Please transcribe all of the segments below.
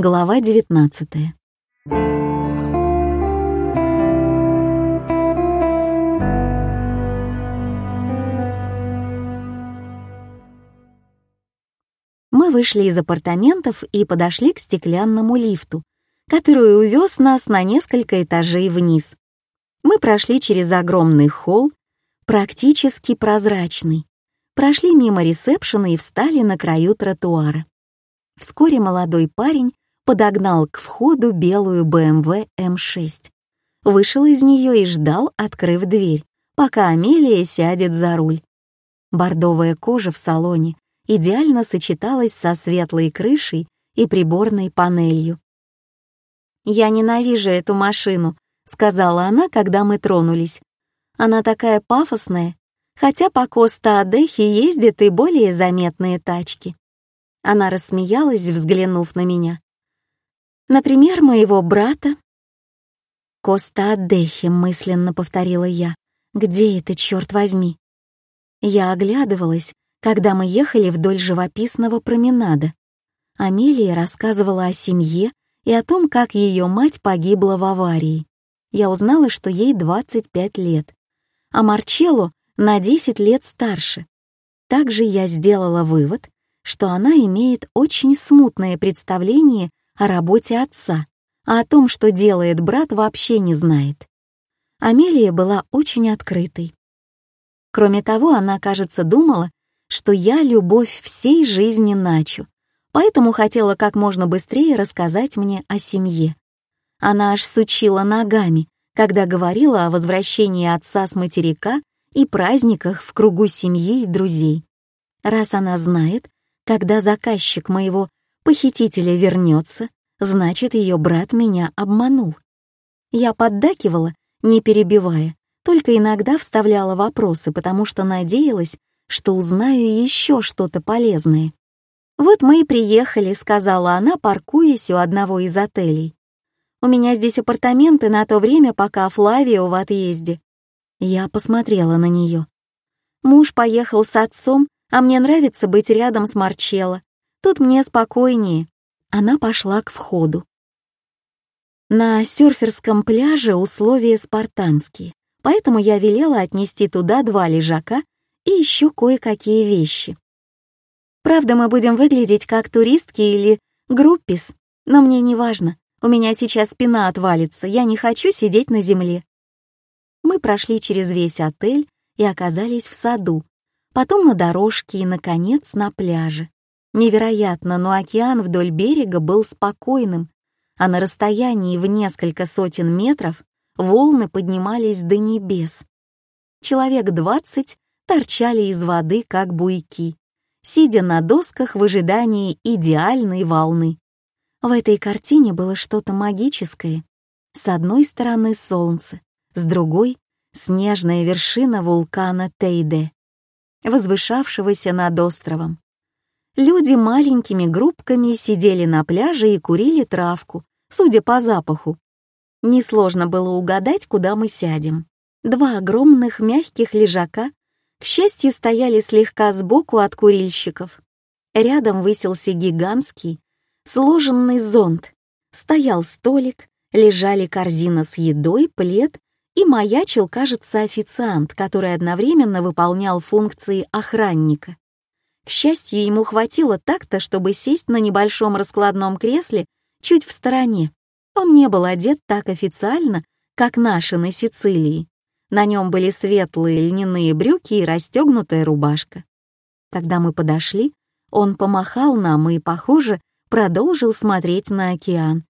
Глава 19 Мы вышли из апартаментов и подошли к стеклянному лифту, который увез нас на несколько этажей вниз. Мы прошли через огромный холл, практически прозрачный, прошли мимо ресепшена и встали на краю тротуара. Вскоре молодой парень подогнал к входу белую BMW M6. Вышел из нее и ждал, открыв дверь, пока Амелия сядет за руль. Бордовая кожа в салоне идеально сочеталась со светлой крышей и приборной панелью. «Я ненавижу эту машину», — сказала она, когда мы тронулись. «Она такая пафосная, хотя по Коста-Адехе ездят и более заметные тачки». Она рассмеялась, взглянув на меня. «Например, моего брата». «Коста-Адехе», — мысленно повторила я. «Где это, черт возьми?» Я оглядывалась, когда мы ехали вдоль живописного променада. Амелия рассказывала о семье и о том, как ее мать погибла в аварии. Я узнала, что ей 25 лет, а Марчелло на 10 лет старше. Также я сделала вывод, что она имеет очень смутное представление о работе отца, а о том, что делает брат, вообще не знает. Амелия была очень открытой. Кроме того, она, кажется, думала, что я любовь всей жизни Начу, поэтому хотела как можно быстрее рассказать мне о семье. Она аж сучила ногами, когда говорила о возвращении отца с материка и праздниках в кругу семьи и друзей. Раз она знает, когда заказчик моего похитителя вернется, значит, ее брат меня обманул. Я поддакивала, не перебивая, только иногда вставляла вопросы, потому что надеялась, что узнаю еще что-то полезное. «Вот мы и приехали», — сказала она, паркуясь у одного из отелей. «У меня здесь апартаменты на то время, пока Флавио в отъезде». Я посмотрела на нее. Муж поехал с отцом, а мне нравится быть рядом с Марчелло. Тут мне спокойнее. Она пошла к входу. На серферском пляже условия спартанские, поэтому я велела отнести туда два лежака и еще кое-какие вещи. Правда, мы будем выглядеть как туристки или группис, но мне не важно. У меня сейчас спина отвалится, я не хочу сидеть на земле. Мы прошли через весь отель и оказались в саду, потом на дорожке и, наконец, на пляже. Невероятно, но океан вдоль берега был спокойным, а на расстоянии в несколько сотен метров волны поднимались до небес. Человек двадцать торчали из воды, как буйки, сидя на досках в ожидании идеальной волны. В этой картине было что-то магическое. С одной стороны солнце, с другой — снежная вершина вулкана Тейде, возвышавшегося над островом. Люди маленькими группками сидели на пляже и курили травку, судя по запаху. Несложно было угадать, куда мы сядем. Два огромных мягких лежака к счастью, стояли слегка сбоку от курильщиков. Рядом высился гигантский, сложенный зонт. Стоял столик, лежали корзина с едой, плед и маячил, кажется, официант, который одновременно выполнял функции охранника. К счастью, ему хватило так-то, чтобы сесть на небольшом раскладном кресле чуть в стороне. Он не был одет так официально, как наши на Сицилии. На нем были светлые льняные брюки и расстегнутая рубашка. Когда мы подошли, он помахал нам и, похоже, продолжил смотреть на океан.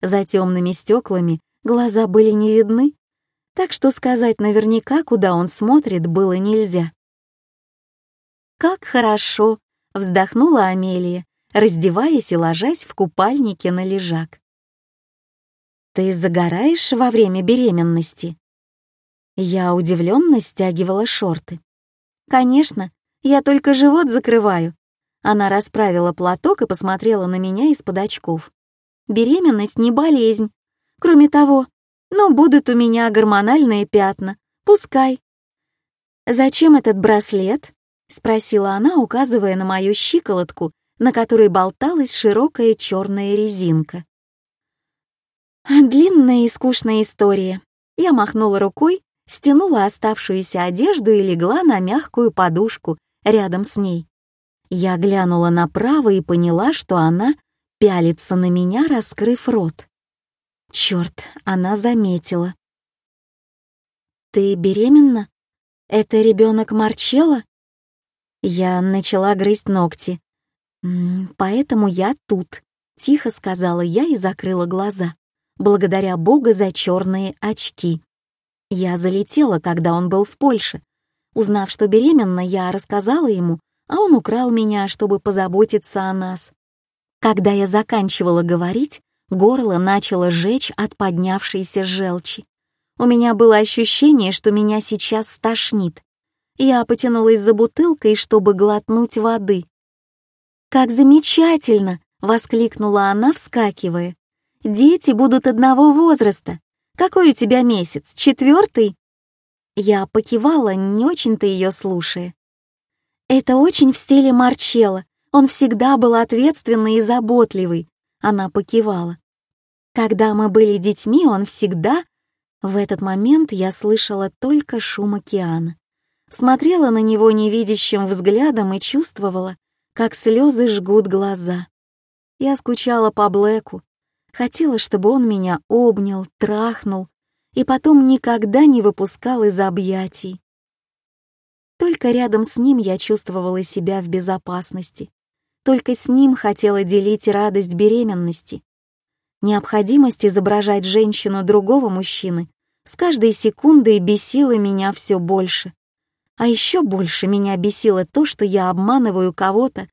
За темными стеклами глаза были не видны, так что сказать наверняка, куда он смотрит, было нельзя. «Как хорошо!» — вздохнула Амелия, раздеваясь и ложась в купальнике на лежак. «Ты загораешь во время беременности?» Я удивленно стягивала шорты. «Конечно, я только живот закрываю». Она расправила платок и посмотрела на меня из-под очков. «Беременность не болезнь. Кроме того, ну, будут у меня гормональные пятна. Пускай». «Зачем этот браслет?» — спросила она, указывая на мою щиколотку, на которой болталась широкая черная резинка. Длинная и скучная история. Я махнула рукой, стянула оставшуюся одежду и легла на мягкую подушку рядом с ней. Я глянула направо и поняла, что она пялится на меня, раскрыв рот. Черт, она заметила. «Ты беременна? Это ребенок Марчелла?» Я начала грызть ногти. «Поэтому я тут», — тихо сказала я и закрыла глаза, благодаря Бога за черные очки. Я залетела, когда он был в Польше. Узнав, что беременна, я рассказала ему, а он украл меня, чтобы позаботиться о нас. Когда я заканчивала говорить, горло начало жечь от поднявшейся желчи. У меня было ощущение, что меня сейчас стошнит. Я потянулась за бутылкой, чтобы глотнуть воды. «Как замечательно!» — воскликнула она, вскакивая. «Дети будут одного возраста. Какой у тебя месяц? Четвертый?» Я покивала, не очень-то ее слушая. «Это очень в стиле Марчелла. Он всегда был ответственный и заботливый». Она покивала. «Когда мы были детьми, он всегда...» В этот момент я слышала только шум океана. Смотрела на него невидящим взглядом и чувствовала, как слезы жгут глаза. Я скучала по Блэку, Хотела, чтобы он меня обнял, трахнул и потом никогда не выпускал из объятий. Только рядом с ним я чувствовала себя в безопасности. Только с ним хотела делить радость беременности. Необходимость изображать женщину другого мужчины с каждой секундой бесила меня все больше. А еще больше меня бесило то, что я обманываю кого-то,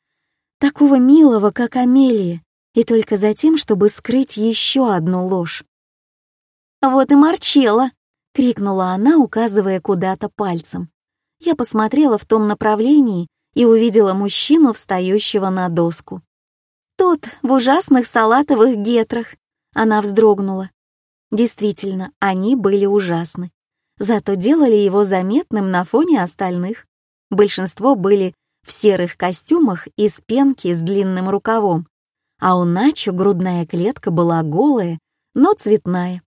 такого милого, как Амелия, и только за тем, чтобы скрыть еще одну ложь. «Вот и Марчелла!» — крикнула она, указывая куда-то пальцем. Я посмотрела в том направлении и увидела мужчину, встающего на доску. «Тот, в ужасных салатовых гетрах!» Она вздрогнула. Действительно, они были ужасны. Зато делали его заметным на фоне остальных. Большинство были в серых костюмах из пенки с длинным рукавом, а у Начо грудная клетка была голая, но цветная.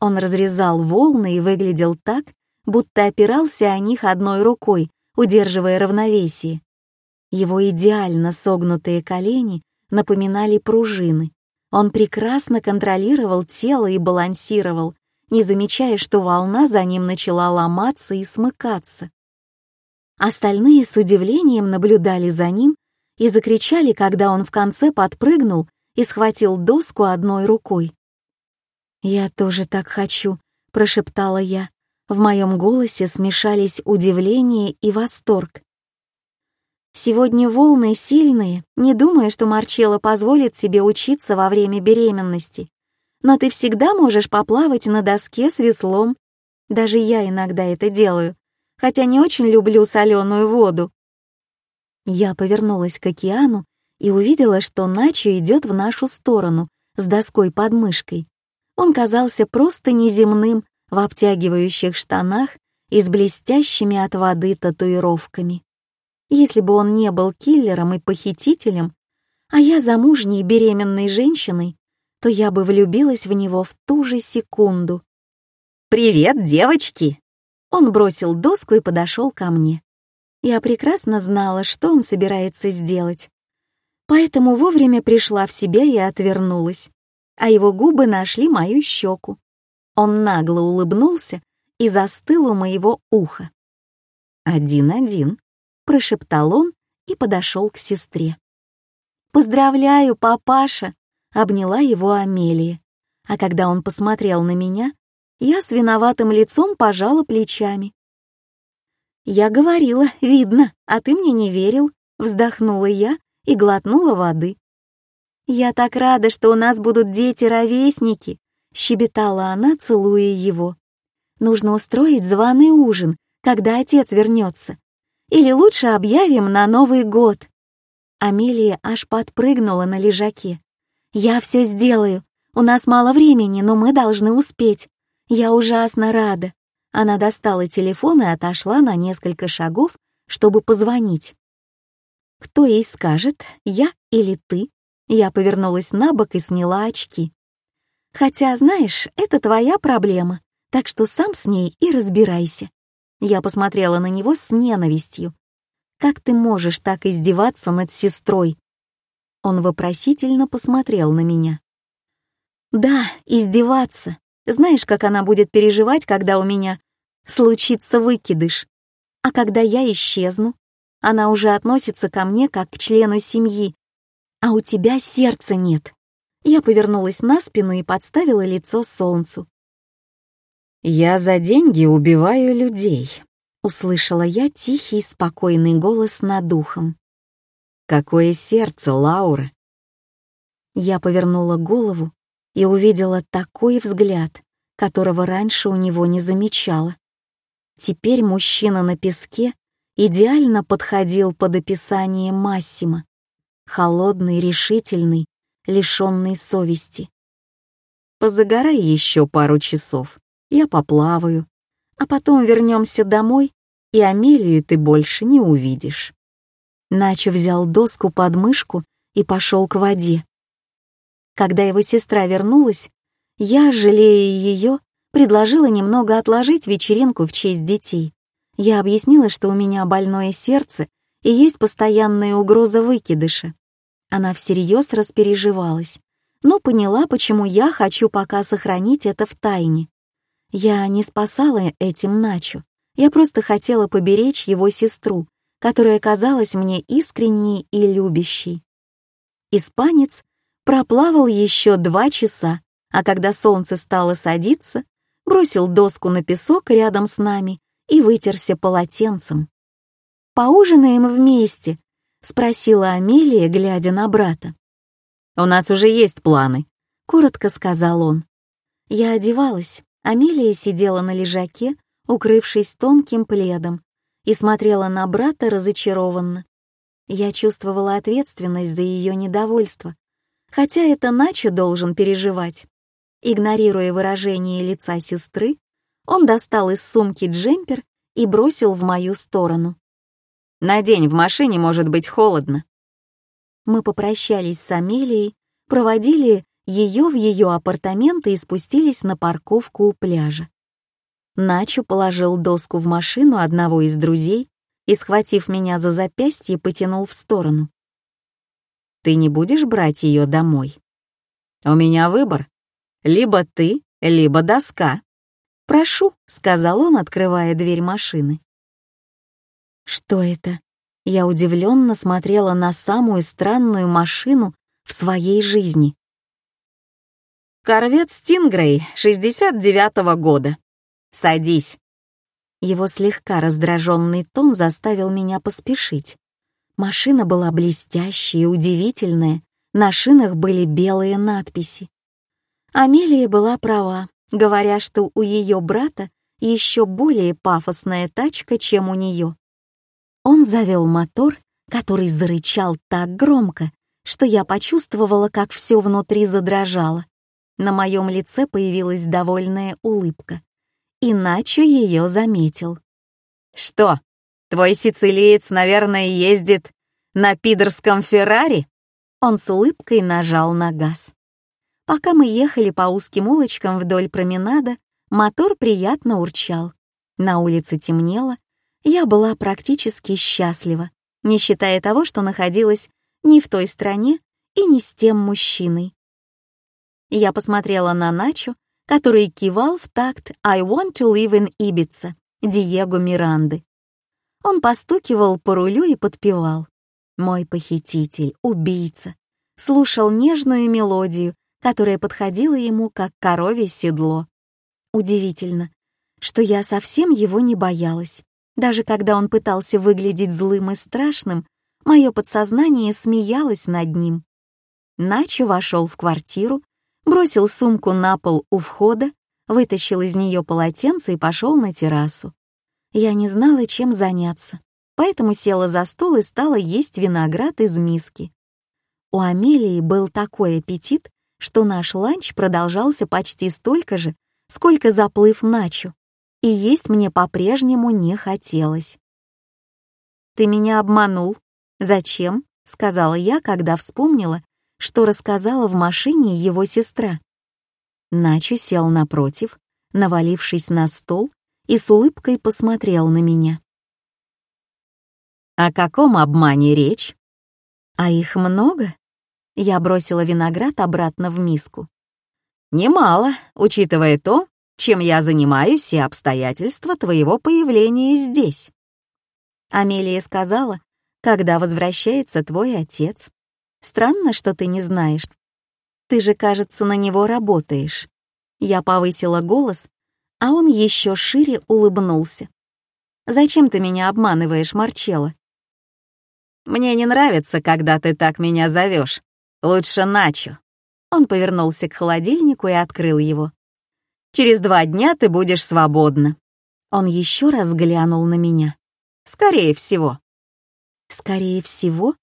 Он разрезал волны и выглядел так, будто опирался о них одной рукой, удерживая равновесие. Его идеально согнутые колени напоминали пружины. Он прекрасно контролировал тело и балансировал, не замечая, что волна за ним начала ломаться и смыкаться. Остальные с удивлением наблюдали за ним и закричали, когда он в конце подпрыгнул и схватил доску одной рукой. «Я тоже так хочу», — прошептала я. В моем голосе смешались удивление и восторг. «Сегодня волны сильные, не думая, что Марчелло позволит себе учиться во время беременности. Но ты всегда можешь поплавать на доске с веслом. Даже я иногда это делаю, хотя не очень люблю соленую воду. Я повернулась к океану и увидела, что Начо идет в нашу сторону с доской под мышкой. Он казался просто неземным в обтягивающих штанах и с блестящими от воды татуировками. Если бы он не был киллером и похитителем, а я замужней беременной женщиной, то я бы влюбилась в него в ту же секунду. «Привет, девочки!» Он бросил доску и подошел ко мне. Я прекрасно знала, что он собирается сделать. Поэтому вовремя пришла в себя и отвернулась, а его губы нашли мою щеку. Он нагло улыбнулся и застыл у моего уха. «Один-один», — прошептал он и подошел к сестре. «Поздравляю, папаша!» — обняла его Амелия. А когда он посмотрел на меня, я с виноватым лицом пожала плечами. «Я говорила, видно, а ты мне не верил», — вздохнула я и глотнула воды. «Я так рада, что у нас будут дети-ровесники», — щебетала она, целуя его. «Нужно устроить званый ужин, когда отец вернется. Или лучше объявим на Новый год». Амелия аж подпрыгнула на лежаке. «Я все сделаю. У нас мало времени, но мы должны успеть. Я ужасно рада. Она достала телефон и отошла на несколько шагов, чтобы позвонить. Кто ей скажет, я или ты? Я повернулась на бок и сняла очки. Хотя, знаешь, это твоя проблема, так что сам с ней и разбирайся. Я посмотрела на него с ненавистью. Как ты можешь так издеваться над сестрой? Он вопросительно посмотрел на меня. Да, издеваться. Знаешь, как она будет переживать, когда у меня случится выкидыш? А когда я исчезну, она уже относится ко мне как к члену семьи. А у тебя сердца нет. Я повернулась на спину и подставила лицо солнцу. «Я за деньги убиваю людей», — услышала я тихий, спокойный голос над духом. «Какое сердце, Лаура!» Я повернула голову и увидела такой взгляд, которого раньше у него не замечала. Теперь мужчина на песке идеально подходил под описание Массима. Холодный, решительный, лишенный совести. «Позагорай еще пару часов, я поплаваю, а потом вернемся домой, и Амелию ты больше не увидишь». Начо взял доску под мышку и пошел к воде. Когда его сестра вернулась, я, жалея ее, предложила немного отложить вечеринку в честь детей. Я объяснила, что у меня больное сердце и есть постоянная угроза выкидыша. Она всерьез распереживалась, но поняла, почему я хочу пока сохранить это в тайне. Я не спасала этим Начо, я просто хотела поберечь его сестру, которая казалась мне искренней и любящей. Испанец проплавал еще два часа, а когда солнце стало садиться, бросил доску на песок рядом с нами и вытерся полотенцем. «Поужинаем вместе?» — спросила Амелия, глядя на брата. «У нас уже есть планы», — коротко сказал он. Я одевалась. Амелия сидела на лежаке, укрывшись тонким пледом, и смотрела на брата разочарованно. Я чувствовала ответственность за ее недовольство, хотя это Начо должен переживать. Игнорируя выражение лица сестры, он достал из сумки джемпер и бросил в мою сторону. «Надень, в машине может быть холодно». Мы попрощались с Амелией, проводили ее в ее апартаменты и спустились на парковку у пляжа. Начо положил доску в машину одного из друзей и, схватив меня за запястье, потянул в сторону. «Ты не будешь брать ее домой?» «У меня выбор. Либо ты, либо доска». «Прошу», — сказал он, открывая дверь машины. «Что это?» Я удивленно смотрела на самую странную машину в своей жизни. «Корвет Стингрей 69-го года. Садись». Его слегка раздраженный тон заставил меня поспешить. Машина была блестящая и удивительная, на шинах были белые надписи. Амелия была права говоря, что у ее брата еще более пафосная тачка, чем у нее. Он завел мотор, который зарычал так громко, что я почувствовала, как все внутри задрожало. На моем лице появилась довольная улыбка. Иначе ее заметил. «Что, твой сицилиец, наверное, ездит на пидорском Феррари?» Он с улыбкой нажал на газ. Пока мы ехали по узким улочкам вдоль променада, мотор приятно урчал. На улице темнело, я была практически счастлива, не считая того, что находилась не в той стране и не с тем мужчиной. Я посмотрела на Начо, который кивал в такт «I want to live in Ibiza» Диего Миранды. Он постукивал по рулю и подпевал. Мой похититель, убийца, слушал нежную мелодию, которая подходила ему как коровье седло. Удивительно, что я совсем его не боялась. Даже когда он пытался выглядеть злым и страшным, мое подсознание смеялось над ним. Начо вошел в квартиру, бросил сумку на пол у входа, вытащил из нее полотенце и пошел на террасу. Я не знала, чем заняться, поэтому села за стол и стала есть виноград из миски. У Амелии был такой аппетит, что наш ланч продолжался почти столько же, сколько заплыв начу, и есть мне по-прежнему не хотелось. «Ты меня обманул», «Зачем?» — сказала я, когда вспомнила, что рассказала в машине его сестра. Начо сел напротив, навалившись на стол, и с улыбкой посмотрел на меня. «О каком обмане речь?» «А их много?» Я бросила виноград обратно в миску. «Немало, учитывая то, чем я занимаюсь и обстоятельства твоего появления здесь». Амелия сказала, когда возвращается твой отец. Странно, что ты не знаешь. Ты же, кажется, на него работаешь. Я повысила голос, а он еще шире улыбнулся. «Зачем ты меня обманываешь, Марчелло?» «Мне не нравится, когда ты так меня зовешь. Лучше Начо». Он повернулся к холодильнику и открыл его. «Через два дня ты будешь свободна». Он еще раз глянул на меня. «Скорее всего». «Скорее всего?»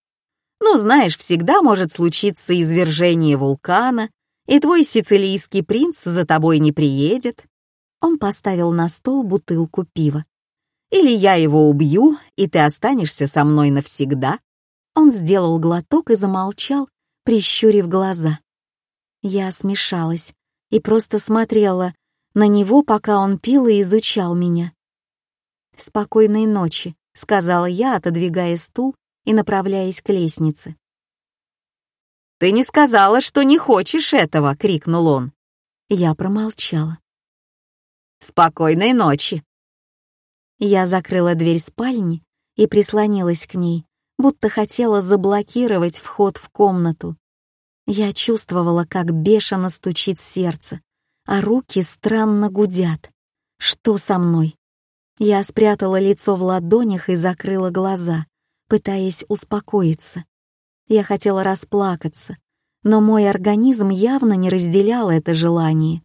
«Ну, знаешь, всегда может случиться извержение вулкана, и твой сицилийский принц за тобой не приедет. Он поставил на стол бутылку пива. Или я его убью, и ты останешься со мной навсегда. Он сделал глоток и замолчал, прищурив глаза. Я смешалась и просто смотрела на него, пока он пил и изучал меня. «Спокойной ночи», — сказала я, отодвигая стул и направляясь к лестнице. «Ты не сказала, что не хочешь этого!» — крикнул он. Я промолчала. «Спокойной ночи!» Я закрыла дверь спальни и прислонилась к ней, будто хотела заблокировать вход в комнату. Я чувствовала, как бешено стучит сердце, а руки странно гудят. Что со мной? Я спрятала лицо в ладонях и закрыла глаза, пытаясь успокоиться. Я хотела расплакаться, но мой организм явно не разделял это желание.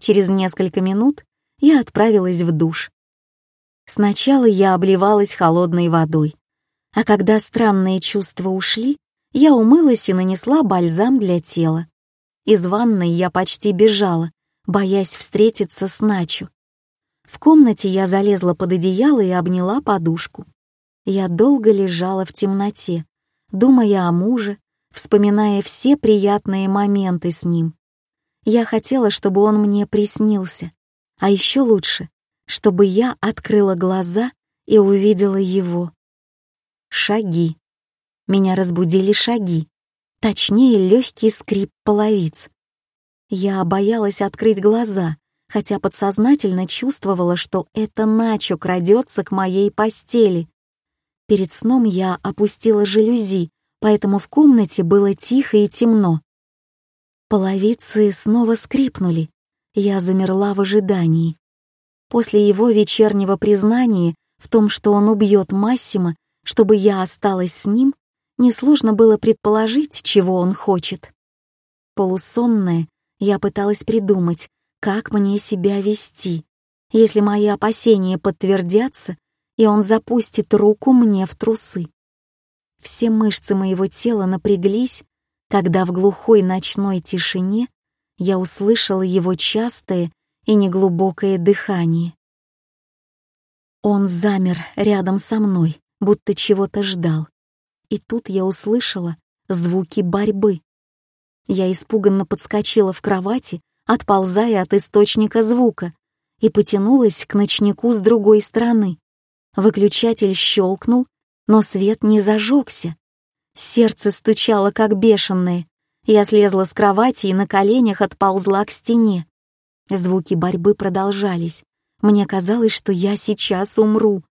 Через несколько минут я отправилась в душ. Сначала я обливалась холодной водой, а когда странные чувства ушли, я умылась и нанесла бальзам для тела. Из ванной я почти бежала, боясь встретиться с Начо. В комнате я залезла под одеяло и обняла подушку. Я долго лежала в темноте, думая о муже, вспоминая все приятные моменты с ним. Я хотела, чтобы он мне приснился, а еще лучше, чтобы я открыла глаза и увидела его. Шаги. Меня разбудили шаги, точнее легкий скрип половиц. Я боялась открыть глаза, хотя подсознательно чувствовала, что это Начо крадется к моей постели. Перед сном я опустила жалюзи, поэтому в комнате было тихо и темно. Половицы снова скрипнули. Я замерла в ожидании. После его вечернего признания в том, что он убьет Массима, чтобы я осталась с ним, несложно было предположить, чего он хочет. Полусонная, я пыталась придумать, как мне себя вести, если мои опасения подтвердятся, и он запустит руку мне в трусы. Все мышцы моего тела напряглись, когда в глухой ночной тишине я услышала его частое и неглубокое дыхание. Он замер рядом со мной, будто чего-то ждал. И тут я услышала звуки борьбы. Я испуганно подскочила в кровати, отползая от источника звука, и потянулась к ночнику с другой стороны. Выключатель щелкнул, но свет не зажегся. Сердце стучало, как бешеное. Я слезла с кровати и на коленях отползла к стене. Звуки борьбы продолжались. Мне казалось, что я сейчас умру.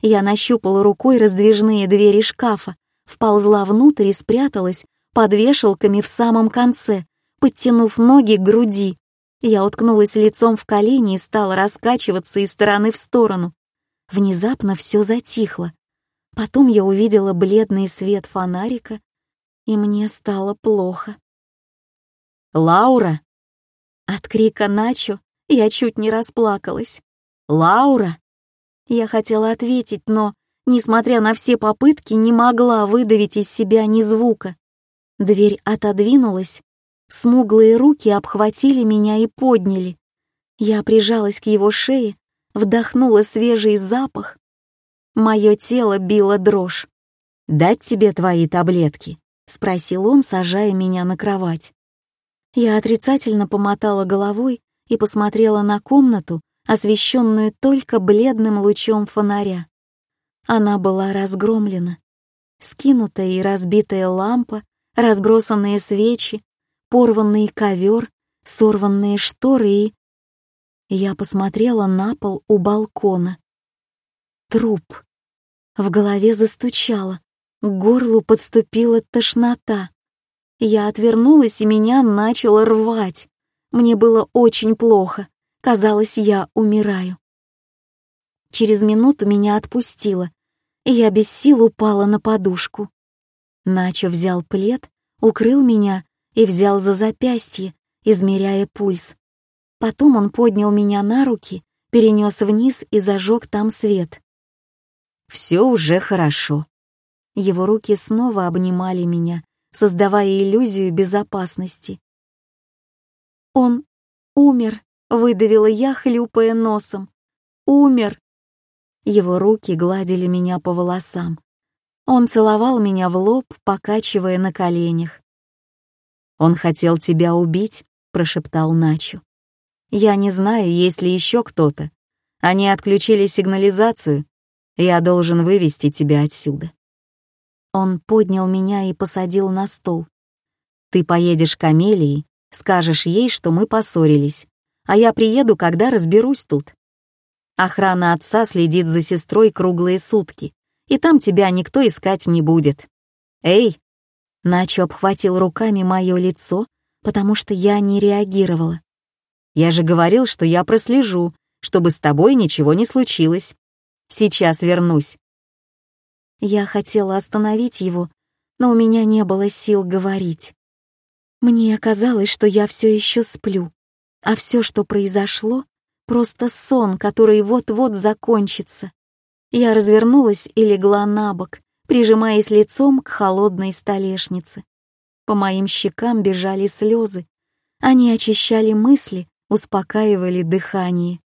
Я нащупала рукой раздвижные двери шкафа, вползла внутрь и спряталась под вешалками в самом конце, подтянув ноги к груди. Я уткнулась лицом в колени и стала раскачиваться из стороны в сторону. Внезапно все затихло. Потом я увидела бледный свет фонарика, и мне стало плохо. «Лаура!» От крика Начо я чуть не расплакалась. «Лаура!» Я хотела ответить, но, несмотря на все попытки, не могла выдавить из себя ни звука. Дверь отодвинулась, смуглые руки обхватили меня и подняли. Я прижалась к его шее, вдохнула свежий запах. Мое тело било дрожь. «Дать тебе твои таблетки?» — спросил он, сажая меня на кровать. Я отрицательно помотала головой и посмотрела на комнату, освещенную только бледным лучом фонаря. Она была разгромлена. Скинутая и разбитая лампа, разбросанные свечи, порванный ковер, сорванные шторы и... Я посмотрела на пол у балкона. Труп. В голове застучало, к горлу подступила тошнота. Я отвернулась, и меня начало рвать. Мне было очень плохо. Казалось, я умираю. Через минуту меня отпустило, и я без сил упала на подушку. Начо взял плед, укрыл меня и взял за запястье, измеряя пульс. Потом он поднял меня на руки, перенес вниз и зажег там свет. «Все уже хорошо». Его руки снова обнимали меня, создавая иллюзию безопасности. «Он умер», — выдавила я, хлюпая носом. «Умер». Его руки гладили меня по волосам. Он целовал меня в лоб, покачивая на коленях. «Он хотел тебя убить», — прошептал Начо. «Я не знаю, есть ли еще кто-то. Они отключили сигнализацию. Я должен вывести тебя отсюда». Он поднял меня и посадил на стол. «Ты поедешь к Амелии, скажешь ей, что мы поссорились, а я приеду, когда разберусь тут. Охрана отца следит за сестрой круглые сутки, и там тебя никто искать не будет. Эй, Начо обхватил руками мое лицо, потому что я не реагировала. «Я же говорил, что я прослежу, чтобы с тобой ничего не случилось. Сейчас вернусь». Я хотела остановить его, но у меня не было сил говорить. Мне казалось, что я все еще сплю, а все, что произошло, просто сон, который вот-вот закончится. Я развернулась и легла на бок, прижимаясь лицом к холодной столешнице. По моим щекам бежали слезы. Они очищали мысли, успокаивали дыхание.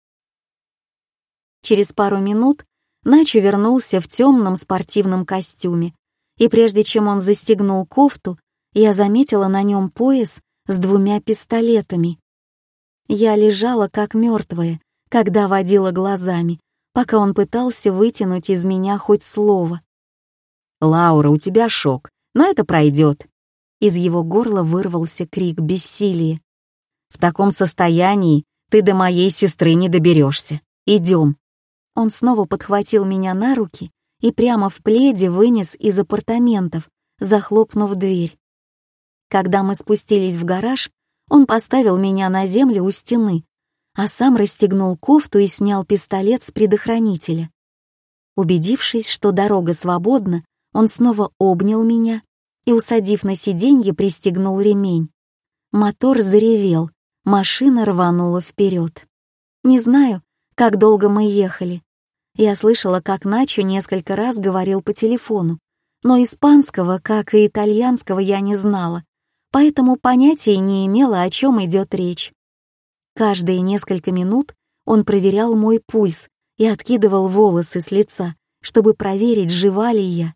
Через пару минут Начо вернулся в темном спортивном костюме, и прежде чем он застегнул кофту, я заметила на нем пояс с двумя пистолетами. Я лежала как мертвая, когда водила глазами, пока он пытался вытянуть из меня хоть слово. «Лаура, у тебя шок, но это пройдет». Из его горла вырвался крик бессилия. «В таком состоянии ты до моей сестры не доберешься. Идем». Он снова подхватил меня на руки и прямо в пледе вынес из апартаментов, захлопнув дверь. Когда мы спустились в гараж, он поставил меня на землю у стены, а сам расстегнул кофту и снял пистолет с предохранителя. Убедившись, что дорога свободна, он снова обнял меня и, усадив на сиденье, пристегнул ремень. Мотор заревел, машина рванула вперед. Не знаю, как долго мы ехали. Я слышала, как Начо несколько раз говорил по телефону, но испанского, как и итальянского, я не знала, поэтому понятия не имела, о чем идет речь. Каждые несколько минут он проверял мой пульс и откидывал волосы с лица, чтобы проверить, жива ли я.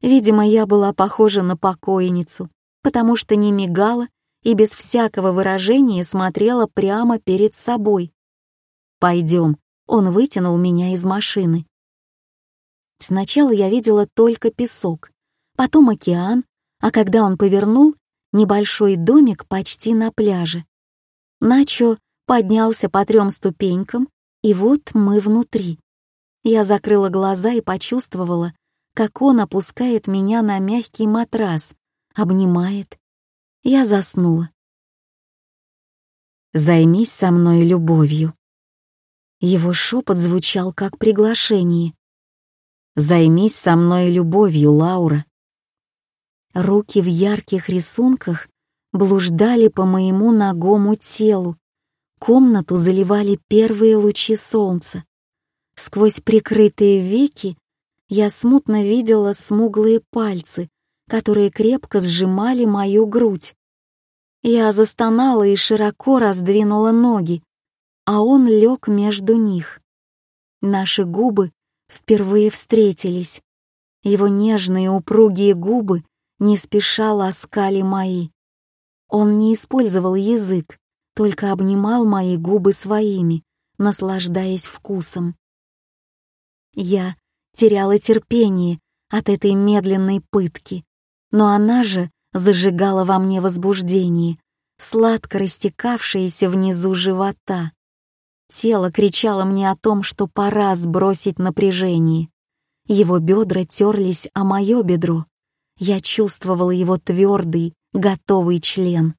Видимо, я была похожа на покойницу, потому что не мигала и без всякого выражения смотрела прямо перед собой. «Пойдем», — он вытянул меня из машины. Сначала я видела только песок, потом океан, а когда он повернул, небольшой домик почти на пляже. Начо поднялся по трем ступенькам, и вот мы внутри. Я закрыла глаза и почувствовала, как он опускает меня на мягкий матрас, обнимает. Я заснула. «Займись со мной любовью». Его шепот звучал как приглашение. «Займись со мной любовью, Лаура». Руки в ярких рисунках блуждали по моему ногому телу. Комнату заливали первые лучи солнца. Сквозь прикрытые веки я смутно видела смуглые пальцы, которые крепко сжимали мою грудь. Я застонала и широко раздвинула ноги, а он лег между них. Наши губы впервые встретились. Его нежные упругие губы не спеша ласкали мои. Он не использовал язык, только обнимал мои губы своими, наслаждаясь вкусом. Я теряла терпение от этой медленной пытки, но она же зажигала во мне возбуждение, сладко растекавшееся внизу живота. Тело кричало мне о том, что пора сбросить напряжение. Его бедра терлись о мое бедро. Я чувствовала его твердый, готовый член.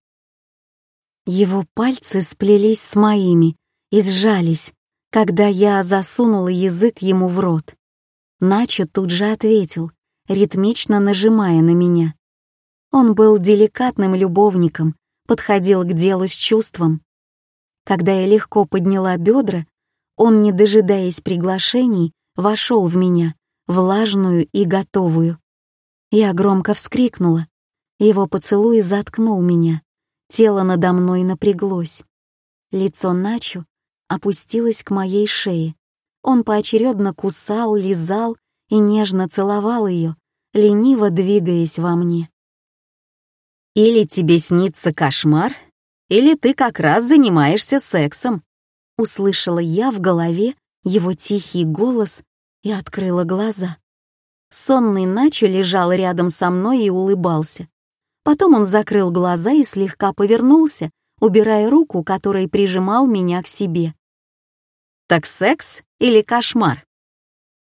Его пальцы сплелись с моими и сжались, когда я засунула язык ему в рот. Начо тут же ответил, ритмично нажимая на меня. Он был деликатным любовником, подходил к делу с чувством. Когда я легко подняла бедра, он, не дожидаясь приглашений, вошел в меня, влажную и готовую. Я громко вскрикнула. Его поцелуй заткнул меня. Тело надо мной напряглось. Лицо Начо опустилось к моей шее. Он поочередно кусал, лизал и нежно целовал ее, лениво двигаясь во мне. «Или тебе снится кошмар, или ты как раз занимаешься сексом», услышала я в голове его тихий голос и открыла глаза. Сонный Начо лежал рядом со мной и улыбался. Потом он закрыл глаза и слегка повернулся, убирая руку, которой прижимал меня к себе. «Так секс или кошмар?»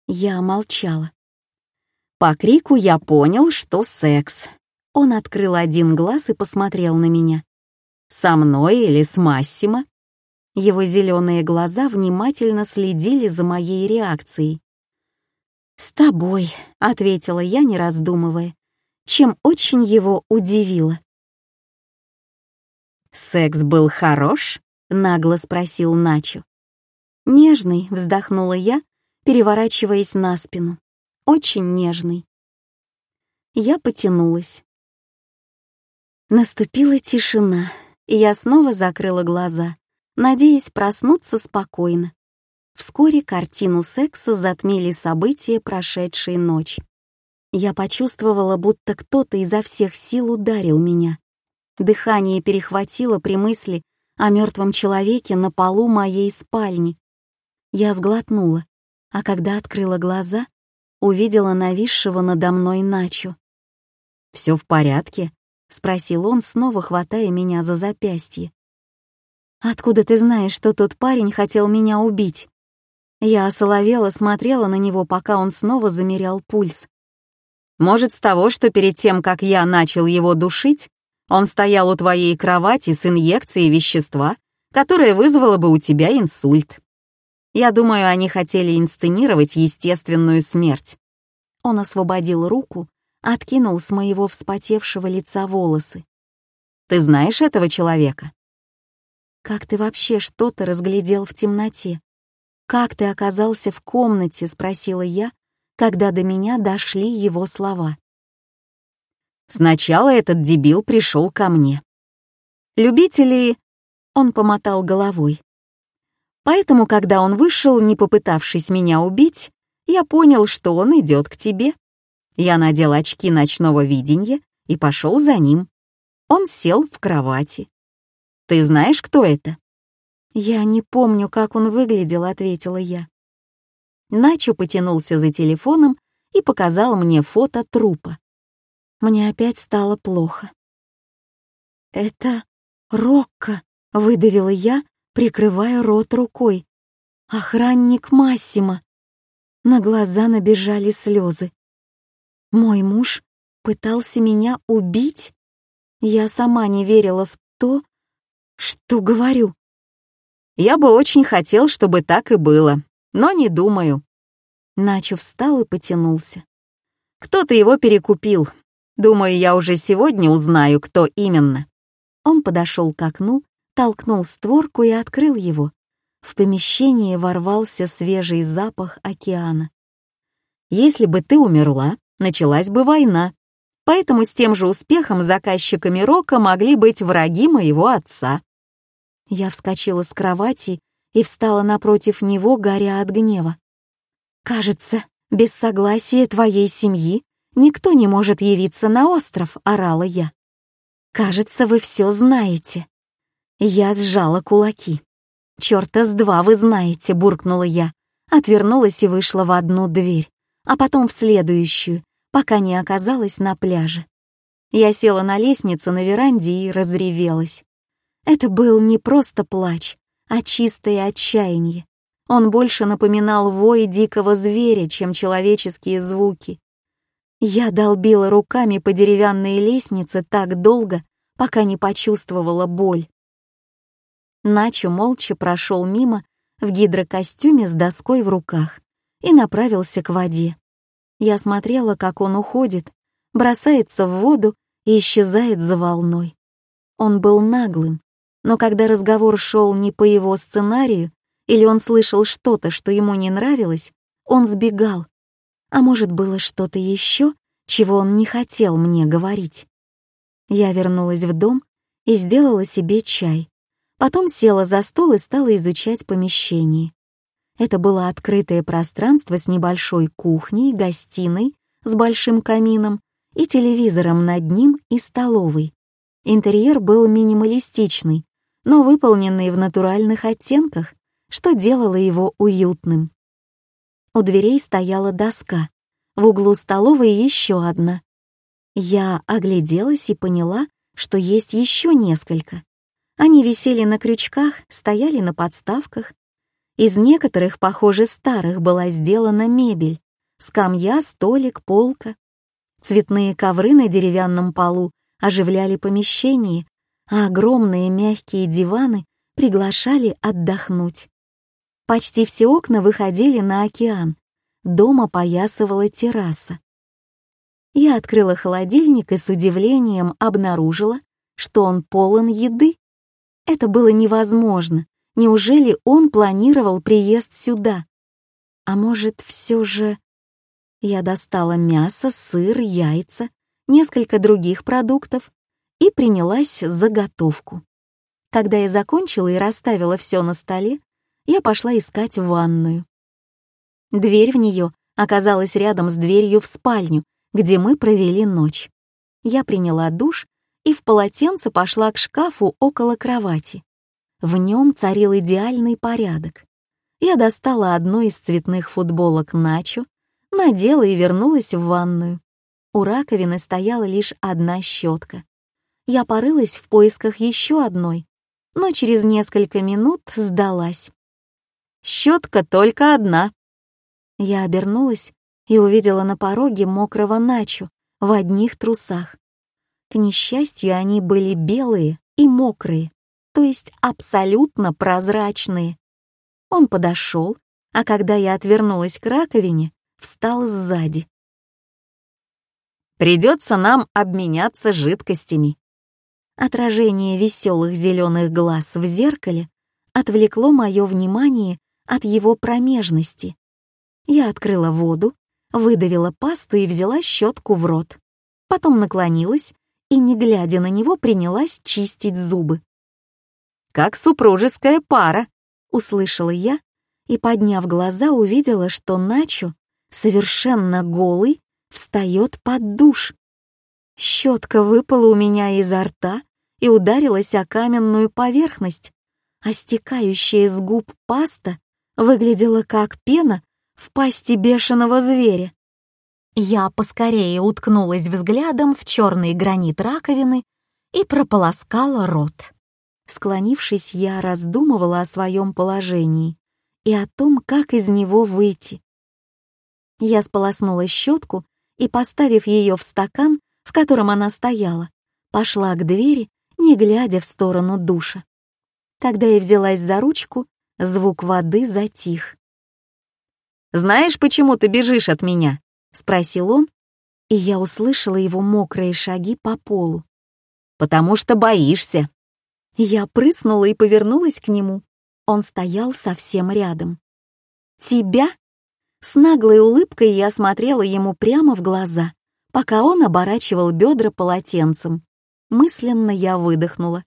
Я молчала. По крику я понял, что секс. Он открыл один глаз и посмотрел на меня. «Со мной или с Массимо?» Его зеленые глаза внимательно следили за моей реакцией. «С тобой», — ответила я, не раздумывая чем очень его удивило. «Секс был хорош?» — нагло спросил Начо. «Нежный», — вздохнула я, переворачиваясь на спину. «Очень нежный». Я потянулась. Наступила тишина, и я снова закрыла глаза, надеясь проснуться спокойно. Вскоре картину секса затмили события прошедшей ночи. Я почувствовала, будто кто-то изо всех сил ударил меня. Дыхание перехватило при мысли о мертвом человеке на полу моей спальни. Я сглотнула, а когда открыла глаза, увидела нависшего надо мной Начо. «Все в порядке?» — спросил он, снова хватая меня за запястье. «Откуда ты знаешь, что тот парень хотел меня убить?» Я осоловела, смотрела на него, пока он снова замерял пульс. Может, с того, что перед тем, как я начал его душить, он стоял у твоей кровати с инъекцией вещества, которое вызвало бы у тебя инсульт. Я думаю, они хотели инсценировать естественную смерть. Он освободил руку, откинул с моего вспотевшего лица волосы. Ты знаешь этого человека? Как ты вообще что-то разглядел в темноте? Как ты оказался в комнате, спросила я, когда до меня дошли его слова. Сначала этот дебил пришел ко мне. Любители... Он помотал головой. Поэтому, когда он вышел, не попытавшись меня убить, я понял, что он идет к тебе. Я надел очки ночного видения и пошел за ним. Он сел в кровати. Ты знаешь, кто это? Я не помню, как он выглядел, ответила я. Начо потянулся за телефоном и показал мне фото трупа. Мне опять стало плохо. «Это Рокко», — выдавила я, прикрывая рот рукой. «Охранник Массима». На глаза набежали слезы. «Мой муж пытался меня убить?» Я сама не верила в то, что говорю. «Я бы очень хотел, чтобы так и было», но не думаю». Начо встал и потянулся. «Кто-то его перекупил. Думаю, я уже сегодня узнаю, кто именно». Он подошел к окну, толкнул створку и открыл его. В помещение ворвался свежий запах океана. «Если бы ты умерла, началась бы война. Поэтому с тем же успехом заказчиками рока могли быть враги моего отца». Я вскочила с кровати и встала напротив него, горя от гнева. «Кажется, «Без согласия твоей семьи никто не может явиться на остров», — орала я. «Кажется, вы все знаете». Я сжала кулаки. «Чёрта с два вы знаете», — буркнула я, отвернулась и вышла в одну дверь, а потом в следующую, пока не оказалась на пляже. Я села на лестницу на веранде и разревелась. Это был не просто плач, а чистое отчаяние. Он больше напоминал вой дикого зверя, чем человеческие звуки. Я долбила руками по деревянной лестнице так долго, пока не почувствовала боль. Начо молча прошел мимо в гидрокостюме с доской в руках и направился к воде. Я смотрела, как он уходит, бросается в воду и исчезает за волной. Он был наглым, но когда разговор шел не по его сценарию, или он слышал что-то, что ему не нравилось, он сбегал. А может, было что-то еще, чего он не хотел мне говорить. Я вернулась в дом и сделала себе чай. Потом села за стол и стала изучать помещение. Это было открытое пространство с небольшой кухней, гостиной, с большим камином и телевизором над ним и столовой. Интерьер был минималистичный, но выполненный в натуральных оттенках, что делало его уютным. У дверей стояла доска, в углу столовой еще одна. Я огляделась и поняла, что есть еще несколько. Они висели на крючках, стояли на подставках. Из некоторых, похоже, старых была сделана мебель. Скамья, столик, полка. Цветные ковры на деревянном полу оживляли помещение, а огромные мягкие диваны приглашали отдохнуть. Почти все окна выходили на океан. Дома поясывала терраса. Я открыла холодильник и с удивлением обнаружила, что он полон еды. Это было невозможно. Неужели он планировал приезд сюда? А может, все же... Я достала мясо, сыр, яйца, несколько других продуктов и принялась за готовку. Когда я закончила и расставила все на столе, я пошла искать ванную. Дверь в нее оказалась рядом с дверью в спальню, где мы провели ночь. Я приняла душ и в полотенце пошла к шкафу около кровати. В нем царил идеальный порядок. Я достала одну из цветных футболок Начо, надела и вернулась в ванную. У раковины стояла лишь одна щетка. Я порылась в поисках еще одной, но через несколько минут сдалась. Щетка только одна. Я обернулась и увидела на пороге мокрого Начо в одних трусах. К несчастью, они были белые и мокрые, то есть абсолютно прозрачные. Он подошел, а когда я отвернулась к раковине, встал сзади. «Придется нам обменяться жидкостями». Отражение веселых зеленых глаз в зеркале отвлекло мое внимание от его промежности. Я открыла воду, выдавила пасту и взяла щетку в рот. Потом наклонилась и, не глядя на него, принялась чистить зубы. «Как супружеская пара!» — услышала я и, подняв глаза, увидела, что Начо, совершенно голый, встает под душ. Щетка выпала у меня изо рта и ударилась о каменную поверхность, а стекающая с губ паста выглядела как пена в пасти бешеного зверя. Я поскорее уткнулась взглядом в черный гранит раковины и прополоскала рот. Склонившись, я раздумывала о своем положении и о том, как из него выйти. Я сполоснула щетку и, поставив ее в стакан, в котором она стояла, пошла к двери, не глядя в сторону душа. Когда я взялась за ручку, Звук воды затих. «Знаешь, почему ты бежишь от меня?» — спросил он, и я услышала его мокрые шаги по полу. «Потому что боишься». Я прыснула и повернулась к нему. Он стоял совсем рядом. «Тебя?» С наглой улыбкой я смотрела ему прямо в глаза, пока он оборачивал бедра полотенцем. Мысленно я выдохнула.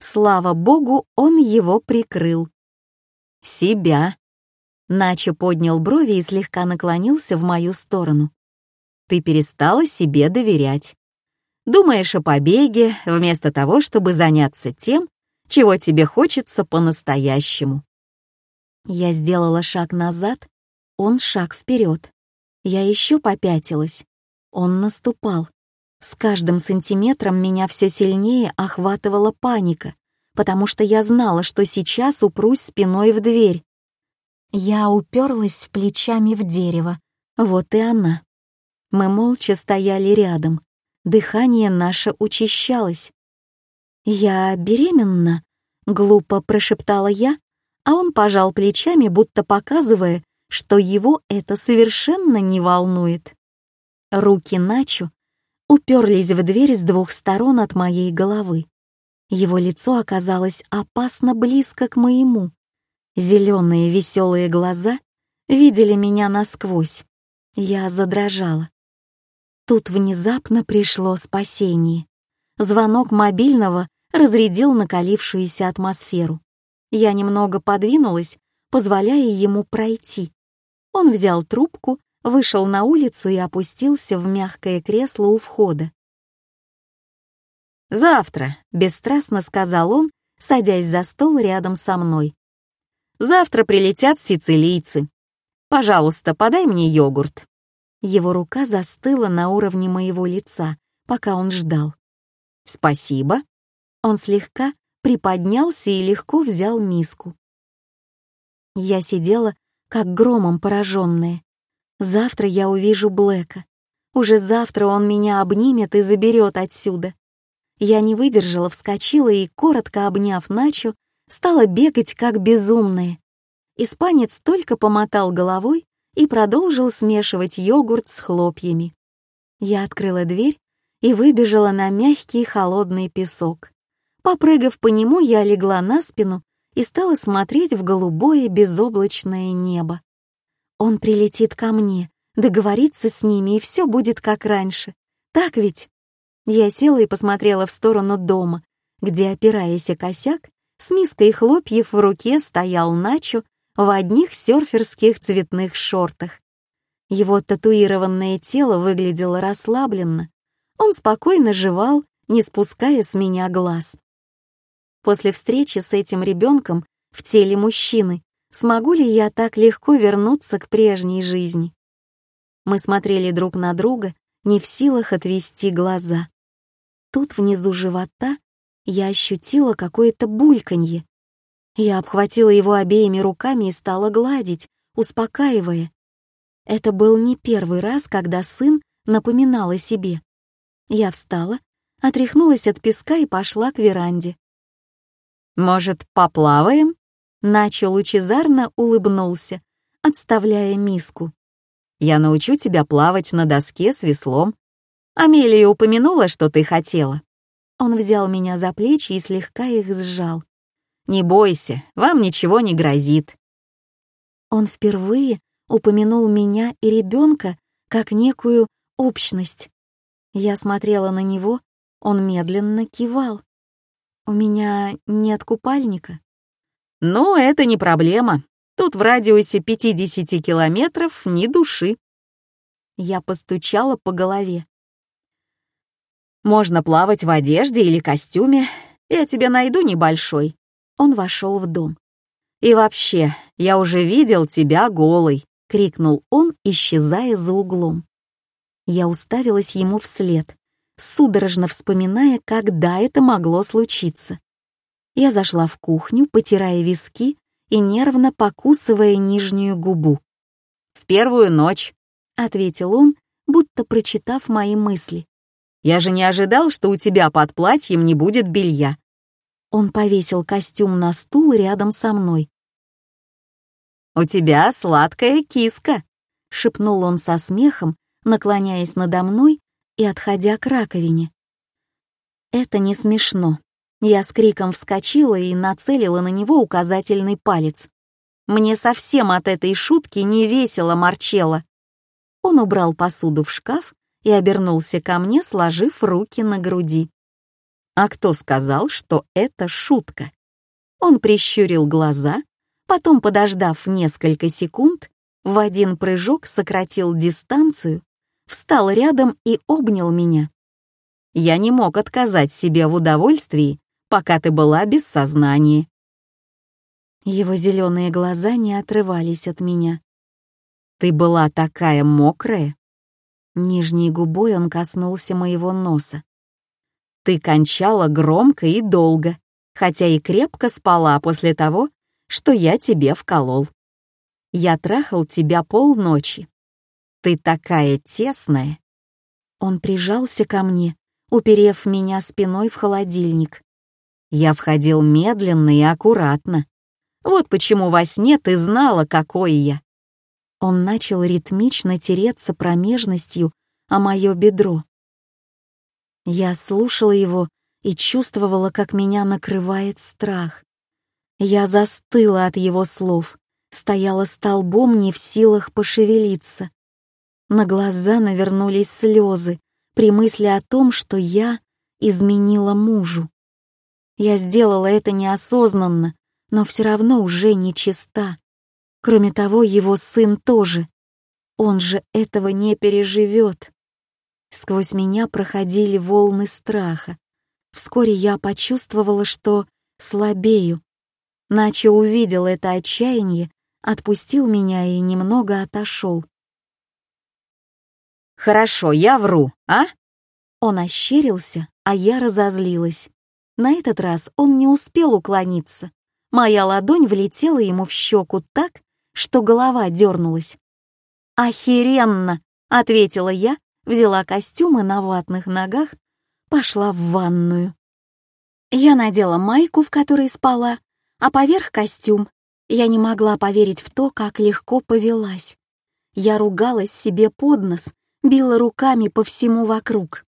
Слава богу, он его прикрыл. Себя. Начо поднял брови и слегка наклонился в мою сторону. «Ты перестала себе доверять. Думаешь о побеге, вместо того, чтобы заняться тем, чего тебе хочется по-настоящему». Я сделала шаг назад, он шаг вперед. Я еще попятилась. Он наступал. С каждым сантиметром меня все сильнее охватывала паника, потому что я знала, что сейчас упрусь спиной в дверь. Я уперлась плечами в дерево. Вот и она. Мы молча стояли рядом. Дыхание наше учащалось. «Я беременна», — глупо прошептала я, а он пожал плечами, будто показывая, что его это совершенно не волнует. Руки Начо уперлись в дверь с двух сторон от моей головы. Его лицо оказалось опасно близко к моему. Зеленые веселые глаза видели меня насквозь. Я задрожала. Тут внезапно пришло спасение. Звонок мобильного разрядил накалившуюся атмосферу. Я немного подвинулась, позволяя ему пройти. Он взял трубку, вышел на улицу и опустился в мягкое кресло у входа. «Завтра», — бесстрастно сказал он, садясь за стол рядом со мной. Завтра прилетят сицилийцы. Пожалуйста, подай мне йогурт». Его рука застыла на уровне моего лица, пока он ждал. «Спасибо». Он слегка приподнялся и легко взял миску. Я сидела, как громом пораженная. Завтра я увижу Блэка. Уже завтра он меня обнимет и заберет отсюда. Я не выдержала, вскочила и, коротко обняв Начо, стала бегать как безумная. Испанец только помотал головой и продолжил смешивать йогурт с хлопьями. Я открыла дверь и выбежала на мягкий холодный песок. Попрыгав по нему, я легла на спину и стала смотреть в голубое безоблачное небо. Он прилетит ко мне, договорится с ними, и все будет как раньше. Так ведь? Я села и посмотрела в сторону дома, где, опираясь о косяк, с миской хлопьев в руке стоял Начо в одних серферских цветных шортах. Его татуированное тело выглядело расслабленно. Он спокойно жевал, не спуская с меня глаз. После встречи с этим ребенком в теле мужчины смогу ли я так легко вернуться к прежней жизни? Мы смотрели друг на друга, не в силах отвести глаза. Тут внизу живота я ощутила какое-то бульканье. Я обхватила его обеими руками и стала гладить, успокаивая. Это был не первый раз, когда сын напоминал о себе. Я встала, отряхнулась от песка и пошла к веранде. «Может, поплаваем?» Начал лучезарно улыбнулся, отставляя миску. «Я научу тебя плавать на доске с веслом. Амелия упомянула, что ты хотела. Он взял меня за плечи и слегка их сжал. «Не бойся, вам ничего не грозит». Он впервые упомянул меня и ребенка как некую общность. Я смотрела на него, он медленно кивал. «У меня нет купальника». «Ну, это не проблема. Тут в радиусе 50 километров ни души». Я постучала по голове. Можно плавать в одежде или костюме. Я тебе найду небольшой». Он вошел в дом. «И вообще, я уже видел тебя голой», — крикнул он, исчезая за углом. Я уставилась ему вслед, судорожно вспоминая, когда это могло случиться. Я зашла в кухню, потирая виски и нервно покусывая нижнюю губу. «В первую ночь», — ответил он, будто прочитав мои мысли. Я же не ожидал, что у тебя под платьем не будет белья». Он повесил костюм на стул рядом со мной. «У тебя сладкая киска», — шепнул он со смехом, наклоняясь надо мной и отходя к раковине. «Это не смешно». Я с криком вскочила и нацелила на него указательный палец. Мне совсем от этой шутки не весело Марчелло. Он убрал посуду в шкаф и обернулся ко мне, сложив руки на груди. «А кто сказал, что это шутка?» Он прищурил глаза, Потом, подождав несколько секунд, в один прыжок сократил дистанцию, встал рядом и обнял меня. Я не мог отказать себе в удовольствии, пока ты была без сознания. Его зеленые глаза не отрывались от меня. Ты была такая мокрая. Нижней губой он коснулся моего носа. Ты кончала громко и долго, хотя и крепко спала после того, что я тебе вколол. Я трахал тебя полночи. Ты такая тесная. Он прижался ко мне, уперев меня спиной в холодильник. Я входил медленно и аккуратно. Вот почему во сне ты знала, какой я. Он начал ритмично тереться промежностью о мое бедро. Я слушала его и чувствовала, как меня накрывает страх. Я застыла от его слов, стояла столбом не в силах пошевелиться. На глаза навернулись слезы при мысли о том, что я изменила мужу. Я сделала это неосознанно, но все равно уже нечиста. Кроме того, его сын тоже. Он же этого не переживет. Сквозь меня проходили волны страха. Вскоре я почувствовала, что слабею, Начо увидел это отчаяние, отпустил меня и немного отошел. «Хорошо, я вру, а?» Он ощерился, а я разозлилась. На этот раз он не успел уклониться. Моя ладонь влетела ему в щеку так, что голова дернулась. «Охеренно!» — ответила я, взяла костюмы на ватных ногах, пошла в ванную. Я надела майку, в которой спала, а поверх костюм. Я не могла поверить в то, как легко повелась. Я ругалась себе под нос, била руками по всему вокруг.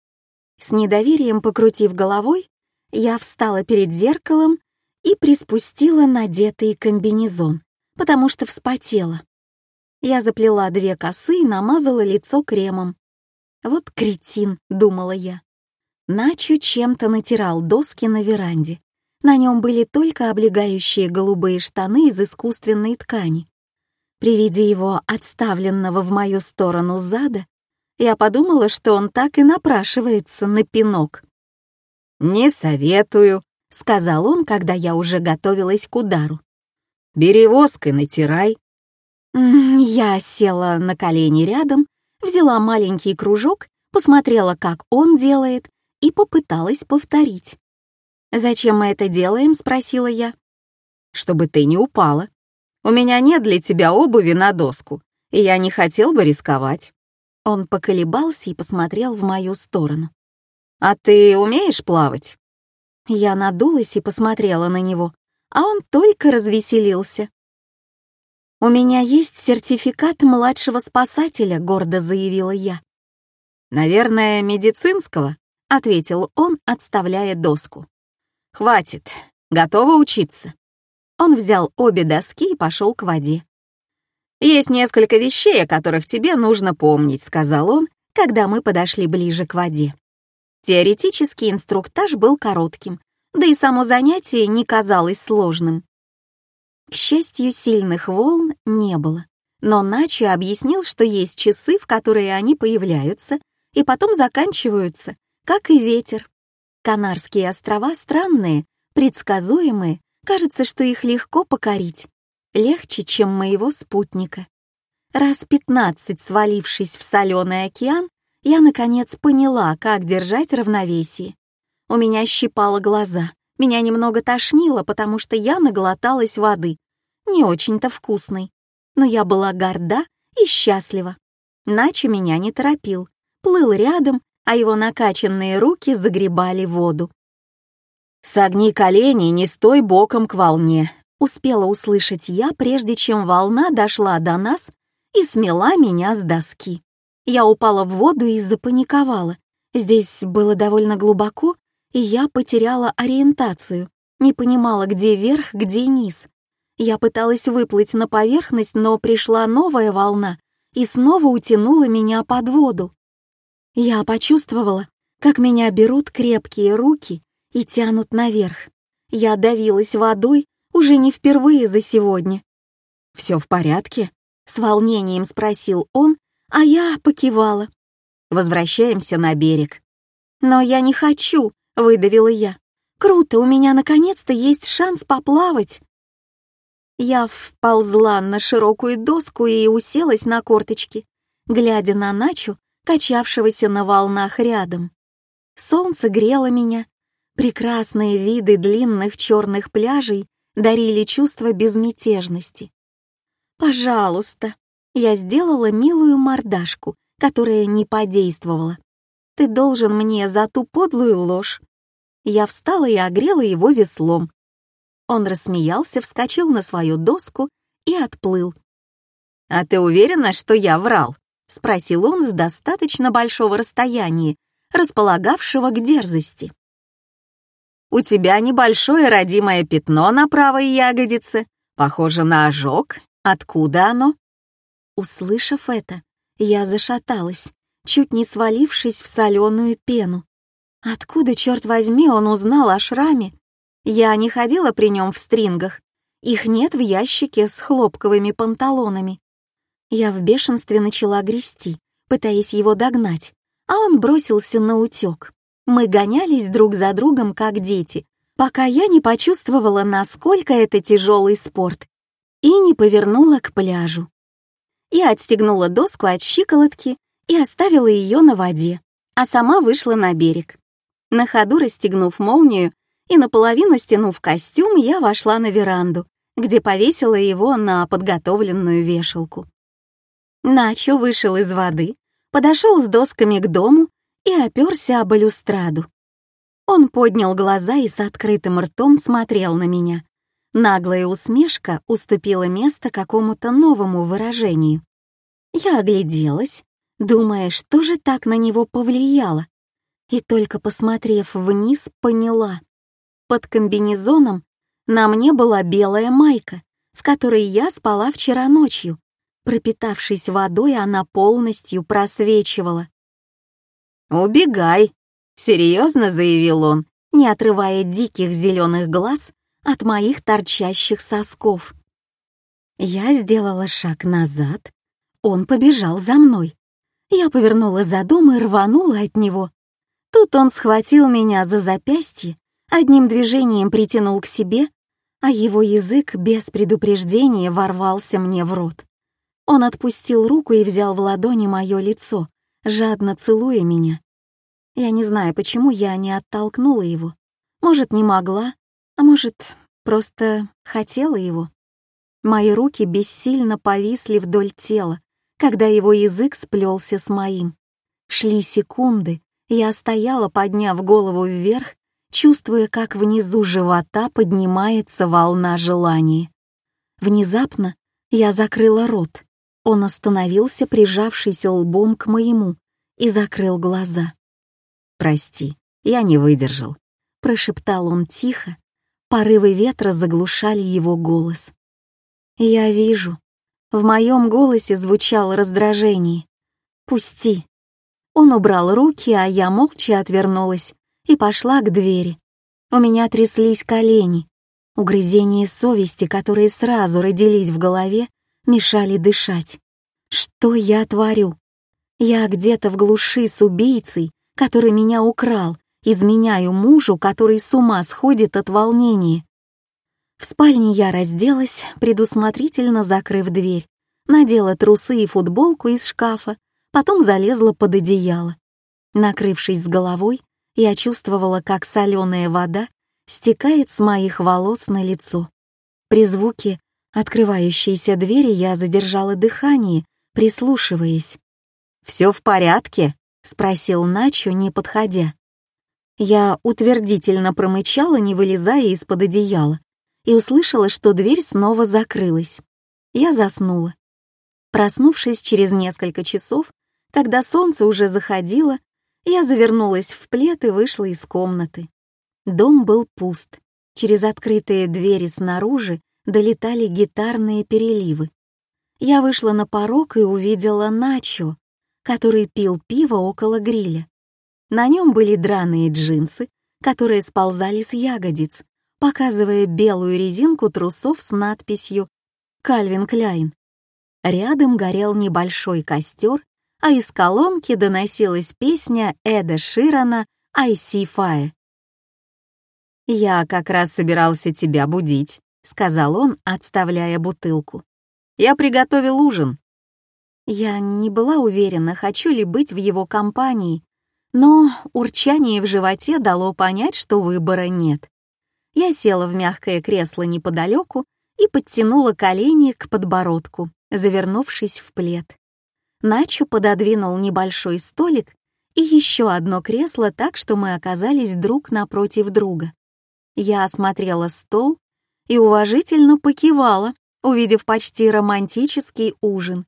С недоверием покрутив головой, я встала перед зеркалом и приспустила надетый комбинезон, потому что вспотела. Я заплела две косы и намазала лицо кремом. «Вот кретин», — думала я. Начу чем-то натирал доски на веранде. На нем были только облегающие голубые штаны из искусственной ткани. При виде его отставленного в мою сторону зада, я подумала, что он так и напрашивается на пинок. «Не советую», — сказал он, когда я уже готовилась к удару. «Бери воск и натирай». Я села на колени рядом, взяла маленький кружок, посмотрела, как он делает, и попыталась повторить. «Зачем мы это делаем?» — спросила я. «Чтобы ты не упала. У меня нет для тебя обуви на доску, и я не хотел бы рисковать». Он поколебался и посмотрел в мою сторону. «А ты умеешь плавать?» Я надулась и посмотрела на него, а он только развеселился. «У меня есть сертификат младшего спасателя», — гордо заявила я. «Наверное, медицинского», — ответил он, отставляя доску. «Хватит. Готова учиться?» Он взял обе доски и пошел к воде. «Есть несколько вещей, о которых тебе нужно помнить», — сказал он, когда мы подошли ближе к воде. Теоретический инструктаж был коротким, да и само занятие не казалось сложным. К счастью, сильных волн не было, но Начо объяснил, что есть часы, в которые они появляются и потом заканчиваются, как и ветер. Канарские острова странные, предсказуемые, кажется, что их легко покорить. Легче, чем моего спутника. Раз пятнадцать свалившись в соленый океан, я, наконец, поняла, как держать равновесие. У меня щипало глаза, меня немного тошнило, потому что я наглоталась воды, не очень-то вкусной. Но я была горда и счастлива. Начо меня не торопил, плыл рядом а его накачанные руки загребали воду. «Согни колени, не стой боком к волне», — успела услышать я, прежде чем волна дошла до нас и смела меня с доски. Я упала в воду и запаниковала. Здесь было довольно глубоко, и я потеряла ориентацию, не понимала, где верх, где низ. Я пыталась выплыть на поверхность, но пришла новая волна и снова утянула меня под воду. Я почувствовала, как меня берут крепкие руки и тянут наверх. Я давилась водой уже не впервые за сегодня, «Все в порядке?» — с волнением спросил он, а я покивала. «Возвращаемся на берег». «Но я не хочу», — выдавила я. «Круто, у меня наконец-то есть шанс поплавать». Я вползла на широкую доску и уселась на корточки, глядя на Начу, качавшегося на волнах рядом. Солнце грело меня, прекрасные виды длинных черных пляжей дарили чувство безмятежности. «Пожалуйста», я сделала милую мордашку, которая не подействовала. «Ты должен мне за ту подлую ложь». Я встала и огрела его веслом. Он рассмеялся, вскочил на свою доску и отплыл. «А ты уверена, что я врал?» — спросил он с достаточно большого расстояния, располагавшего к дерзости. «У тебя небольшое родимое пятно на правой ягодице, похоже на ожог. Откуда оно?» Услышав это, я зашаталась, чуть не свалившись в соленую пену. Откуда, черт возьми, он узнал о шраме? Я не ходила при нем в стрингах. Их нет в ящике с хлопковыми панталонами. Я в бешенстве начала грести, пытаясь его догнать, а он бросился на утек. Мы гонялись друг за другом, как дети, пока я не почувствовала, насколько это тяжелый спорт, и не повернула к пляжу. Я отстегнула доску от щиколотки и оставила ее на воде, а сама вышла на берег. На ходу расстегнув молнию и наполовину стянув костюм, я вошла на веранду, где повесила его на подготовленную вешалку. Начо вышел из воды, подошел с досками к дому и оперся об балюстраду. Он поднял глаза и с открытым ртом смотрел на меня. Наглая усмешка уступила место какому-то новому выражению. Я огляделась, думая, что же так на него повлияло, и только посмотрев вниз, поняла. Под комбинезоном на мне была белая майка, в которой я спала вчера ночью. Пропитавшись водой, она полностью просвечивала. «Убегай!» — серьезно заявил он, не отрывая диких зеленых глаз от моих торчащих сосков. Я сделала шаг назад, он побежал за мной. Я повернула за дом и рванула от него. Тут он схватил меня за запястье, одним движением притянул к себе, а его язык без предупреждения ворвался мне в рот. Он отпустил руку и взял в ладони мое лицо, жадно целуя меня. Я не знаю, почему я не оттолкнула его. Может, не могла, а может, просто хотела его. Мои руки бессильно повисли вдоль тела, когда его язык сплелся с моим. Шли секунды, я стояла, подняв голову вверх, чувствуя, как внизу живота поднимается волна желания. Внезапно я закрыла рот. Он остановился, прижавшийся лбом к моему, и закрыл глаза. «Прости, я не выдержал», — прошептал он тихо. Порывы ветра заглушали его голос. «Я вижу». В моем голосе звучало раздражение. «Пусти». Он убрал руки, а я молча отвернулась и пошла к двери. У меня тряслись колени. Угрызения совести, которые сразу родились в голове, мешали дышать. Что я творю? Я где-то в глуши с убийцей, который меня украл, изменяю мужу, который с ума сходит от волнения. В спальне я разделась, предусмотрительно закрыв дверь, надела трусы и футболку из шкафа, потом залезла под одеяло. Накрывшись с головой, я чувствовала, как соленая вода стекает с моих волос на лицо. При звуке открывающейся двери я задержала дыхание, прислушиваясь. «Все в порядке?» — спросил Начо, не подходя. Я утвердительно промычала, не вылезая из-под одеяла, и услышала, что дверь снова закрылась. Я заснула. Проснувшись через несколько часов, когда солнце уже заходило, я завернулась в плед и вышла из комнаты. Дом был пуст. Через открытые двери снаружи долетали гитарные переливы. Я вышла на порог и увидела Начо, который пил пиво около гриля. На нем были драные джинсы, которые сползали с ягодиц, показывая белую резинку трусов с надписью Кальвин Кляйн. Рядом горел небольшой костер, а из колонки доносилась песня Эда Ширана «I see fire». «Я как раз собирался тебя будить», — сказал он, отставляя бутылку. «Я приготовил ужин». Я не была уверена, хочу ли быть в его компании, но урчание в животе дало понять, что выбора нет. Я села в мягкое кресло неподалеку и подтянула колени к подбородку, завернувшись в плед. Начо пододвинул небольшой столик и еще одно кресло так, что мы оказались друг напротив друга. Я осмотрела стол и уважительно покивала, увидев почти романтический ужин.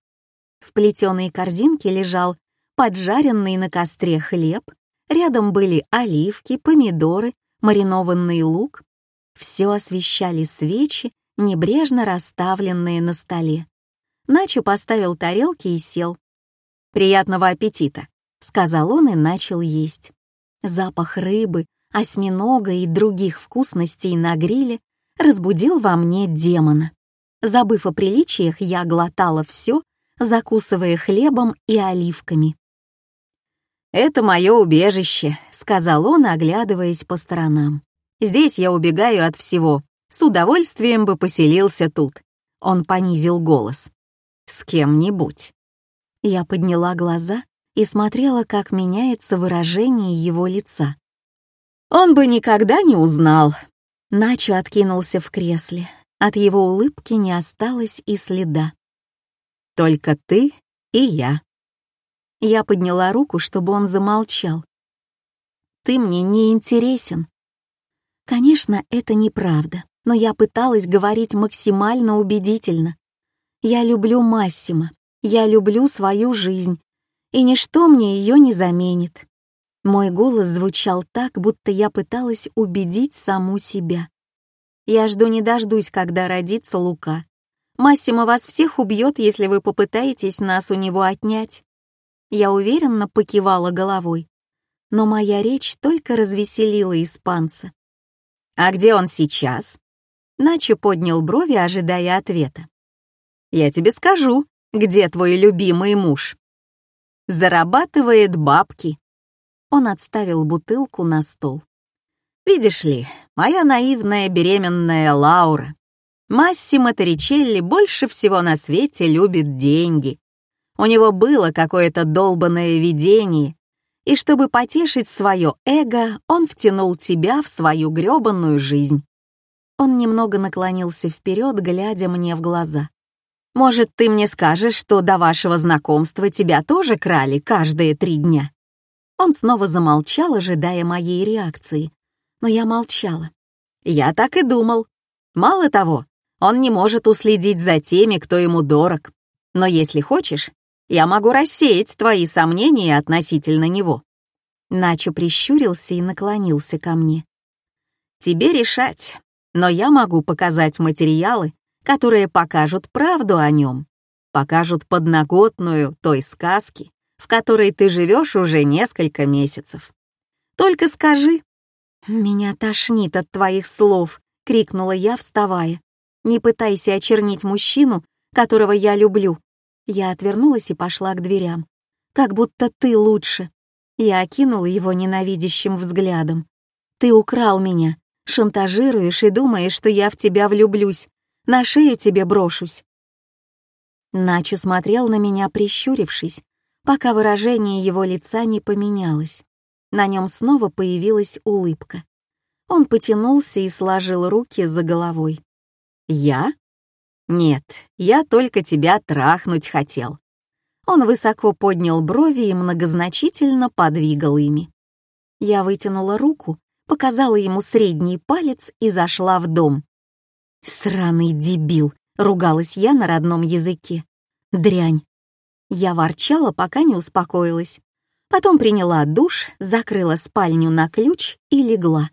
В плетеной корзинке лежал поджаренный на костре хлеб, рядом были оливки, помидоры, маринованный лук. Все освещали свечи, небрежно расставленные на столе. Начо поставил тарелки и сел. «Приятного аппетита», — сказал он и начал есть. Запах рыбы, осьминога и других вкусностей на гриле разбудил во мне демона. Забыв о приличиях, я глотала все, закусывая хлебом и оливками. «Это мое убежище», — сказал он, оглядываясь по сторонам. «Здесь я убегаю от всего. С удовольствием бы поселился тут». Он понизил голос. «С кем-нибудь». Я подняла глаза и смотрела, как меняется выражение его лица. Он бы никогда не узнал. Начо откинулся в кресле. От его улыбки не осталось и следа. «Только ты и я», я подняла руку, чтобы он замолчал. «Ты мне не интересен». Конечно, это неправда, но я пыталась говорить максимально убедительно. Я люблю Массима, я люблю свою жизнь, и ничто мне ее не заменит. Мой голос звучал так, будто я пыталась убедить саму себя. Я жду не дождусь, когда родится Лука. Массимо вас всех убьет, если вы попытаетесь нас у него отнять. Я уверенно покивала головой, но моя речь только развеселила испанца. «А где он сейчас?» Начо поднял брови, ожидая ответа. «Я тебе скажу, где твой любимый муж?» «Зарабатывает бабки». Он отставил бутылку на стол. «Видишь ли, моя наивная беременная Лаура, Массимо Торричелли больше всего на свете любит деньги. У него было какое-то долбанное видение, и чтобы потешить свое эго, он втянул тебя в свою грёбаную жизнь. Он немного наклонился вперед, глядя мне в глаза. «Может, ты мне скажешь, что до вашего знакомства тебя тоже крали каждые три дня?» Он снова замолчал, ожидая моей реакции. Но я молчала. «Я так и думал. Мало того, он не может уследить за теми, кто ему дорог. Но если хочешь, я могу рассеять твои сомнения относительно него». Начо прищурился и наклонился ко мне. «Тебе решать, но я могу показать материалы, которые покажут правду о нем, покажут подноготную той сказки, в которой ты живешь уже несколько месяцев. Только скажи». «Меня тошнит от твоих слов», — крикнула я, вставая. «Не пытайся очернить мужчину, которого я люблю. Я отвернулась и пошла к дверям. «Как будто ты лучше». Я окинула его ненавидящим взглядом. «Ты украл меня, шантажируешь и думаешь, что я в тебя влюблюсь. На шею тебе брошусь». Начо смотрел на меня, прищурившись, пока выражение его лица не поменялось. На нем снова появилась улыбка. Он потянулся и сложил руки за головой. «Я? «Нет, я только тебя трахнуть хотел». Он высоко поднял брови и многозначительно подвигал ими. Я вытянула руку, показала ему средний палец и зашла в дом. «Сраный дебил!» — ругалась я на родном языке. «Дрянь!» Я ворчала, пока не успокоилась. Потом приняла душ, закрыла спальню на ключ и легла.